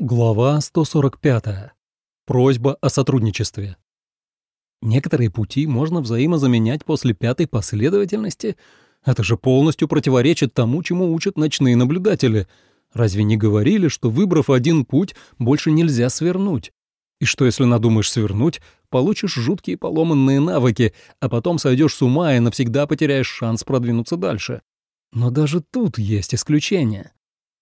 Глава 145. Просьба о сотрудничестве. Некоторые пути можно взаимозаменять после пятой последовательности. Это же полностью противоречит тому, чему учат ночные наблюдатели. Разве не говорили, что, выбрав один путь, больше нельзя свернуть? И что, если надумаешь свернуть, получишь жуткие поломанные навыки, а потом сойдешь с ума и навсегда потеряешь шанс продвинуться дальше? Но даже тут есть исключения.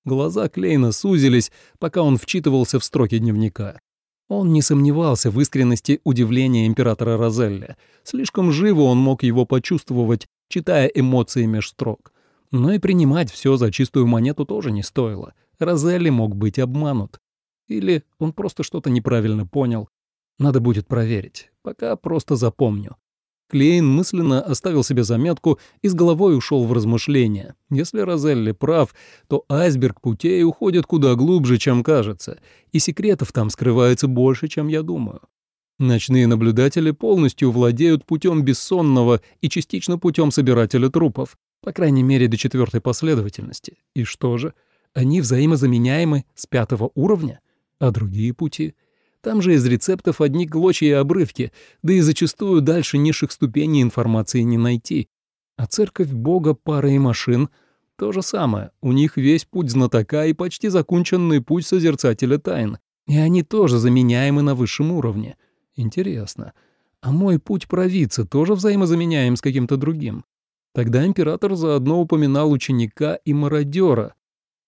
Глаза Клейна сузились, пока он вчитывался в строки дневника. Он не сомневался в искренности удивления императора Розелли. Слишком живо он мог его почувствовать, читая эмоции меж строк. Но и принимать все за чистую монету тоже не стоило. Розелли мог быть обманут. Или он просто что-то неправильно понял. Надо будет проверить. Пока просто запомню. Клейн мысленно оставил себе заметку и с головой ушел в размышления. Если Розелли прав, то айсберг путей уходит куда глубже, чем кажется, и секретов там скрывается больше, чем я думаю. Ночные наблюдатели полностью владеют путем бессонного и частично путем собирателя трупов, по крайней мере до четвертой последовательности. И что же? Они взаимозаменяемы с пятого уровня? А другие пути — там же из рецептов одни клочья и обрывки, да и зачастую дальше низших ступеней информации не найти. А церковь бога пары и машин — то же самое. У них весь путь знатока и почти законченный путь созерцателя тайн. И они тоже заменяемы на высшем уровне. Интересно. А мой путь провидца тоже взаимозаменяем с каким-то другим? Тогда император заодно упоминал ученика и мародера,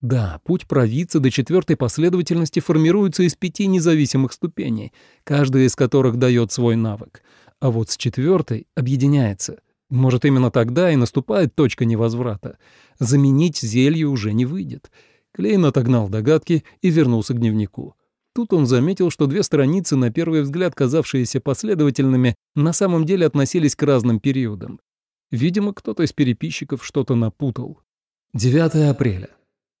да, путь провидца до четвертой последовательности формируется из пяти независимых ступеней, каждая из которых дает свой навык. А вот с четвертой объединяется. Может, именно тогда и наступает точка невозврата. Заменить зелье уже не выйдет. Клейн отогнал догадки и вернулся к дневнику. Тут он заметил, что две страницы, на первый взгляд казавшиеся последовательными, на самом деле относились к разным периодам. Видимо, кто-то из переписчиков что-то напутал. 9 апреля.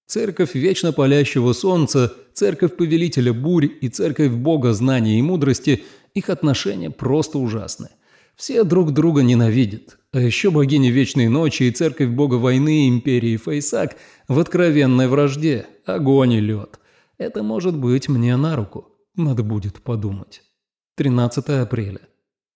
Церковь вечно палящего солнца, церковь повелителя бурь и церковь бога знания и мудрости, их отношения просто ужасны. Все друг друга ненавидят. А еще богиня Вечной Ночи и церковь бога войны империи Фейсак в откровенной вражде, огонь и лед. Это может быть мне на руку. Надо будет подумать. 13 апреля.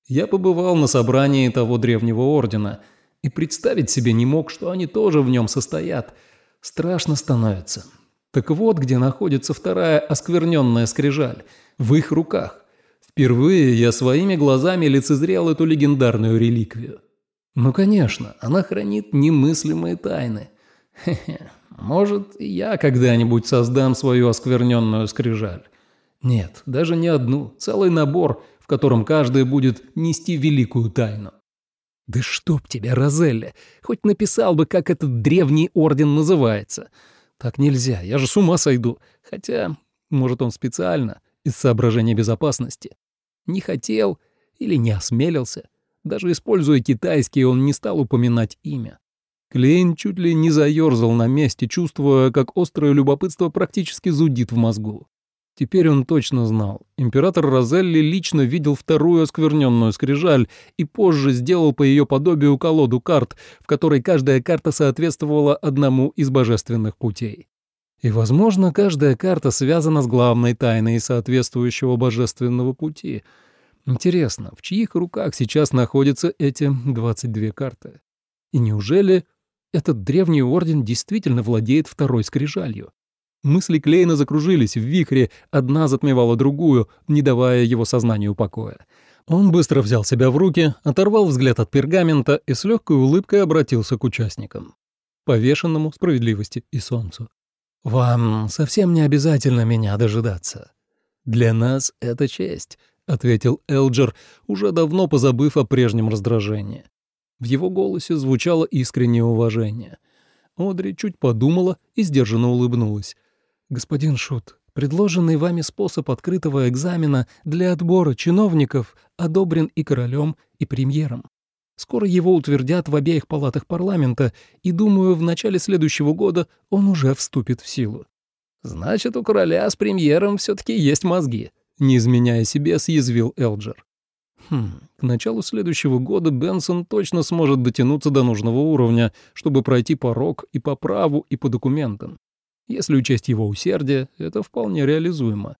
Я побывал на собрании того древнего ордена и представить себе не мог, что они тоже в нем состоят – Страшно становится. Так вот, где находится вторая оскверненная скрижаль. В их руках. Впервые я своими глазами лицезрел эту легендарную реликвию. Ну, конечно, она хранит немыслимые тайны. Хе-хе, может, я когда-нибудь создам свою оскверненную скрижаль. Нет, даже не одну, целый набор, в котором каждый будет нести великую тайну. «Да чтоб тебя, Розелли! Хоть написал бы, как этот древний орден называется. Так нельзя, я же с ума сойду. Хотя, может, он специально, из соображения безопасности. Не хотел или не осмелился. Даже используя китайский, он не стал упоминать имя. Клейн чуть ли не заерзал на месте, чувствуя, как острое любопытство практически зудит в мозгу. Теперь он точно знал. Император Розелли лично видел вторую оскверненную скрижаль и позже сделал по ее подобию колоду карт, в которой каждая карта соответствовала одному из божественных путей. И, возможно, каждая карта связана с главной тайной соответствующего божественного пути. Интересно, в чьих руках сейчас находятся эти 22 карты? И неужели этот древний орден действительно владеет второй скрижалью? Мысли Клейна закружились в вихре, одна затмевала другую, не давая его сознанию покоя. Он быстро взял себя в руки, оторвал взгляд от пергамента и с легкой улыбкой обратился к участникам. Повешенному справедливости и солнцу. «Вам совсем не обязательно меня дожидаться. Для нас это честь», — ответил Элджер, уже давно позабыв о прежнем раздражении. В его голосе звучало искреннее уважение. Одри чуть подумала и сдержанно улыбнулась. «Господин Шут, предложенный вами способ открытого экзамена для отбора чиновников одобрен и королем, и премьером. Скоро его утвердят в обеих палатах парламента, и, думаю, в начале следующего года он уже вступит в силу». «Значит, у короля с премьером все таки есть мозги», — не изменяя себе, съязвил Элджер. Хм, к началу следующего года Бенсон точно сможет дотянуться до нужного уровня, чтобы пройти порог и по праву, и по документам. Если учесть его усердие, это вполне реализуемо.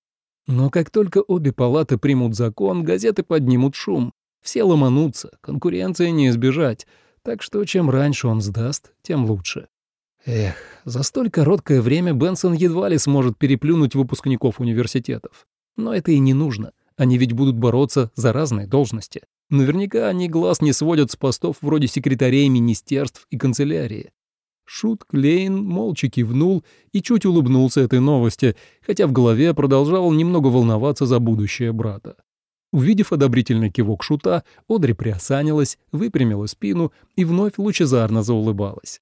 Но как только обе палаты примут закон, газеты поднимут шум. Все ломанутся, конкуренции не избежать. Так что чем раньше он сдаст, тем лучше. Эх, за столь короткое время Бенсон едва ли сможет переплюнуть выпускников университетов. Но это и не нужно. Они ведь будут бороться за разные должности. Наверняка они глаз не сводят с постов вроде секретарей министерств и канцелярии. Шут Клейн молча кивнул и чуть улыбнулся этой новости, хотя в голове продолжал немного волноваться за будущее брата. Увидев одобрительный кивок Шута, Одри приосанилась, выпрямила спину и вновь лучезарно заулыбалась.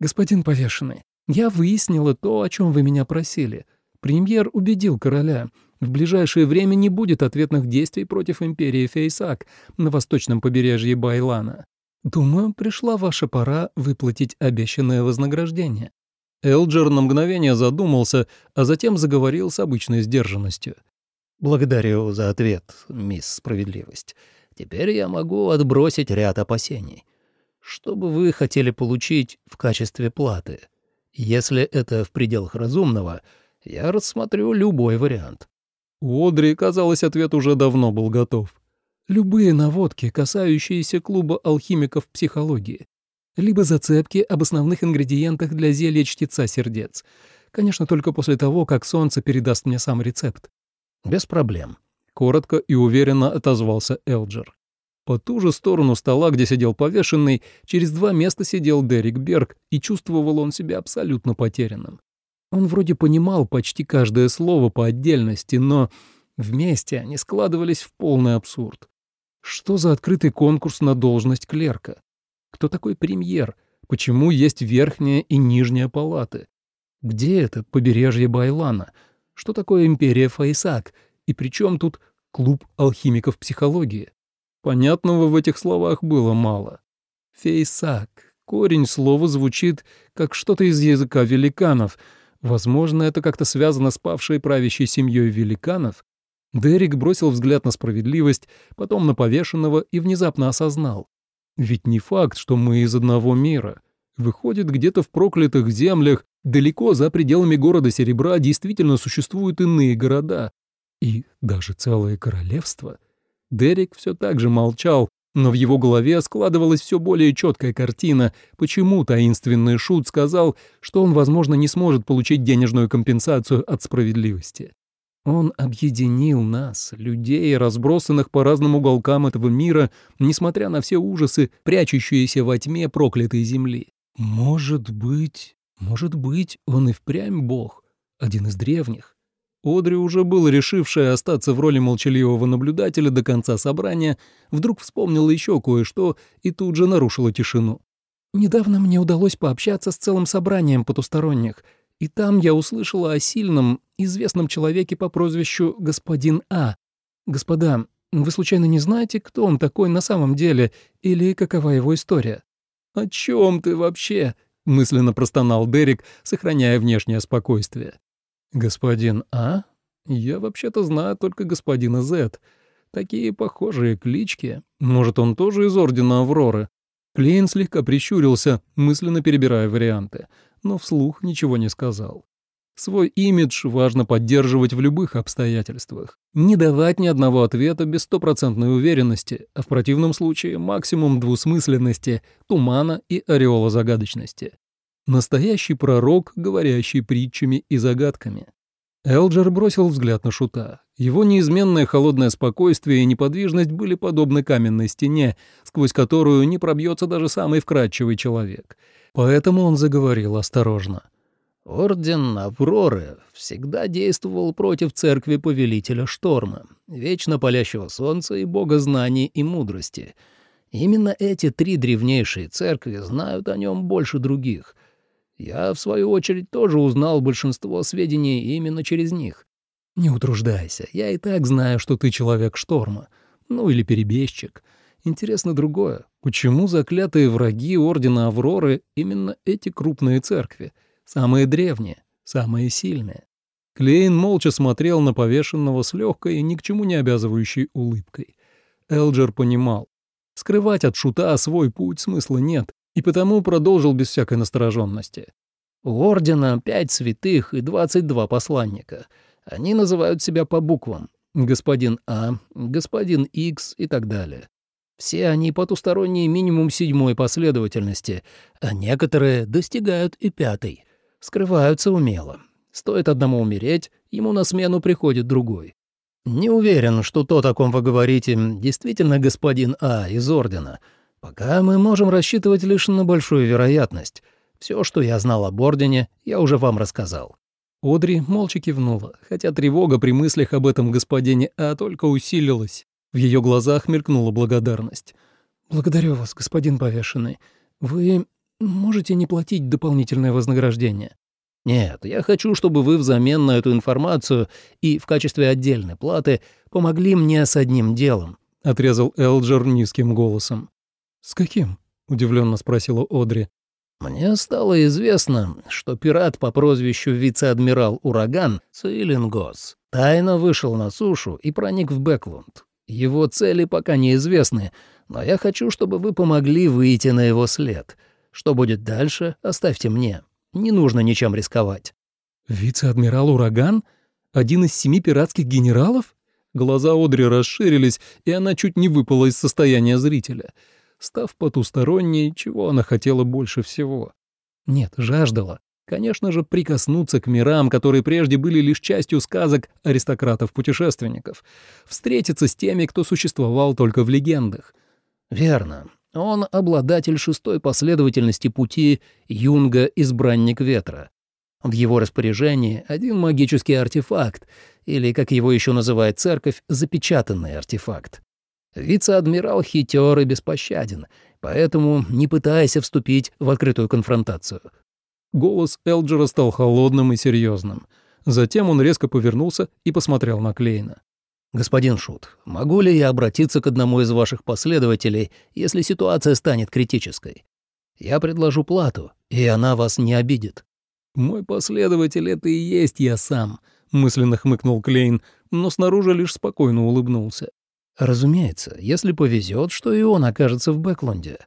«Господин повешенный, я выяснила то, о чем вы меня просили. Премьер убедил короля. В ближайшее время не будет ответных действий против империи Фейсак на восточном побережье Байлана. Думаю, пришла ваша пора выплатить обещанное вознаграждение». Элджер на мгновение задумался, а затем заговорил с обычной сдержанностью. «Благодарю за ответ, мисс Справедливость. Теперь я могу отбросить ряд опасений. Что бы вы хотели получить в качестве платы? Если это в пределах разумного, я рассмотрю любой вариант». У Одри, казалось, ответ уже давно был готов. Любые наводки, касающиеся клуба алхимиков психологии. Либо зацепки об основных ингредиентах для зелья чтеца сердец. Конечно, только после того, как солнце передаст мне сам рецепт. «Без проблем», — коротко и уверенно отозвался Элджер. По ту же сторону стола, где сидел повешенный, через два места сидел Дерек Берг, и чувствовал он себя абсолютно потерянным. Он вроде понимал почти каждое слово по отдельности, но вместе они складывались в полный абсурд. Что за открытый конкурс на должность клерка? Кто такой премьер? Почему есть верхняя и нижняя палаты? Где это побережье Байлана? Что такое империя Файсак? И при чем тут клуб алхимиков психологии? Понятного в этих словах было мало. Фейсак. Корень слова звучит как что-то из языка великанов. Возможно, это как-то связано с павшей правящей семьей великанов. Дерек бросил взгляд на справедливость, потом на повешенного и внезапно осознал. Ведь не факт, что мы из одного мира. Выходит, где-то в проклятых землях, далеко за пределами города Серебра, действительно существуют иные города. И даже целое королевство — Дерек все так же молчал, но в его голове складывалась все более четкая картина, почему таинственный Шут сказал, что он, возможно, не сможет получить денежную компенсацию от справедливости. Он объединил нас, людей, разбросанных по разным уголкам этого мира, несмотря на все ужасы, прячущиеся во тьме проклятой земли. Может быть, может быть, он и впрямь бог, один из древних, Одри, уже было решившая остаться в роли молчаливого наблюдателя до конца собрания, вдруг вспомнила еще кое-что и тут же нарушила тишину. «Недавно мне удалось пообщаться с целым собранием потусторонних, и там я услышала о сильном, известном человеке по прозвищу господин А. Господа, вы случайно не знаете, кто он такой на самом деле или какова его история?» «О чем ты вообще?» — мысленно простонал Дерек, сохраняя внешнее спокойствие. «Господин А? Я вообще-то знаю только господина Зет. Такие похожие клички. Может, он тоже из Ордена Авроры?» Клейн слегка прищурился, мысленно перебирая варианты, но вслух ничего не сказал. Свой имидж важно поддерживать в любых обстоятельствах. Не давать ни одного ответа без стопроцентной уверенности, а в противном случае максимум двусмысленности, тумана и ореола загадочности. Настоящий пророк, говорящий притчами и загадками. Элджер бросил взгляд на Шута. Его неизменное холодное спокойствие и неподвижность были подобны каменной стене, сквозь которую не пробьется даже самый вкрадчивый человек. Поэтому он заговорил осторожно. «Орден Авроры всегда действовал против церкви Повелителя Шторма, вечно палящего солнца и бога знаний и мудрости. Именно эти три древнейшие церкви знают о нем больше других — я, в свою очередь, тоже узнал большинство сведений именно через них. Не утруждайся, я и так знаю, что ты человек шторма. Ну или перебежчик. Интересно другое. Почему заклятые враги Ордена Авроры именно эти крупные церкви? Самые древние, самые сильные. Клейн молча смотрел на повешенного с легкой и ни к чему не обязывающей улыбкой. Элджер понимал. Скрывать от шута свой путь смысла нет, и потому продолжил без всякой настороженности. У Ордена пять святых и двадцать два посланника. Они называют себя по буквам. Господин А, господин Х и так далее. Все они потусторонние минимум седьмой последовательности, а некоторые достигают и пятой. Скрываются умело. Стоит одному умереть, ему на смену приходит другой. Не уверен, что то, о ком вы говорите, действительно господин А из Ордена. Пока мы можем рассчитывать лишь на большую вероятность. Все, что я знал об Ордене, я уже вам рассказал». Одри молча кивнула, хотя тревога при мыслях об этом господине А только усилилась. В ее глазах мелькнула благодарность. «Благодарю вас, господин повешенный. Вы можете не платить дополнительное вознаграждение?» «Нет, я хочу, чтобы вы взамен на эту информацию и в качестве отдельной платы помогли мне с одним делом», — отрезал Элджер низким голосом. «С каким?» — удивленно спросила Одри. «Мне стало известно, что пират по прозвищу вице-адмирал Ураган Цейлингос тайно вышел на сушу и проник в Бэклунд. Его цели пока неизвестны, но я хочу, чтобы вы помогли выйти на его след. Что будет дальше, оставьте мне. Не нужно ничем рисковать». «Вице-адмирал Ураган? Один из семи пиратских генералов?» Глаза Одри расширились, и она чуть не выпала из состояния зрителя — став потусторонней, чего она хотела больше всего. Нет, жаждала. Конечно же, прикоснуться к мирам, которые прежде были лишь частью сказок аристократов-путешественников, встретиться с теми, кто существовал только в легендах. Верно. Он обладатель шестой последовательности пути Юнга «Избранник ветра». В его распоряжении один магический артефакт, или, как его еще называет церковь, запечатанный артефакт. Вице-адмирал хитер и беспощаден, поэтому не пытайся вступить в открытую конфронтацию». Голос Элджера стал холодным и серьезным. Затем он резко повернулся и посмотрел на Клейна. «Господин Шут, могу ли я обратиться к одному из ваших последователей, если ситуация станет критической? Я предложу плату, и она вас не обидит». «Мой последователь — это и есть я сам», — мысленно хмыкнул Клейн, но снаружи лишь спокойно улыбнулся. Разумеется, если повезет, что и он окажется в Бэклунде.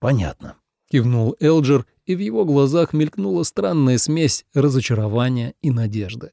Понятно. Кивнул Элджер, и в его глазах мелькнула странная смесь разочарования и надежды.